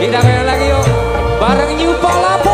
Kita main lagi yuk Bareng New Pola.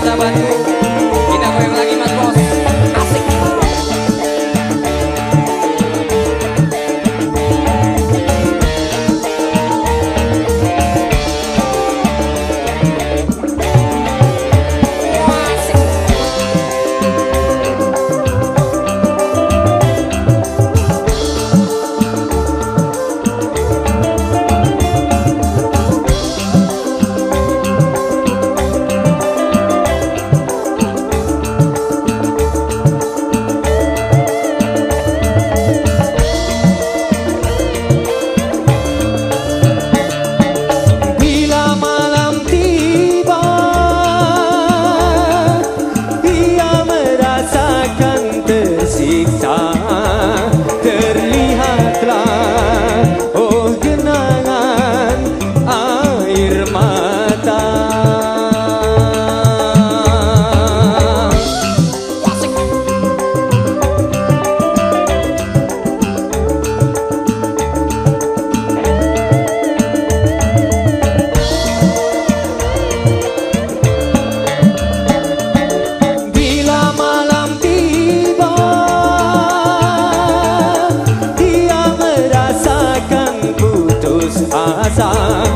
martabat 上。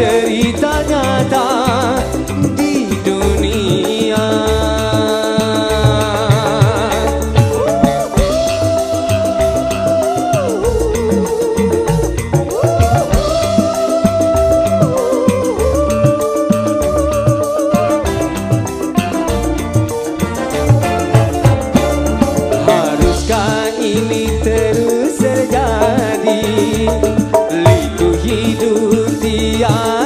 cerita nyata di dunia. Haruskah ini terus terjadi? Liku hidup yeah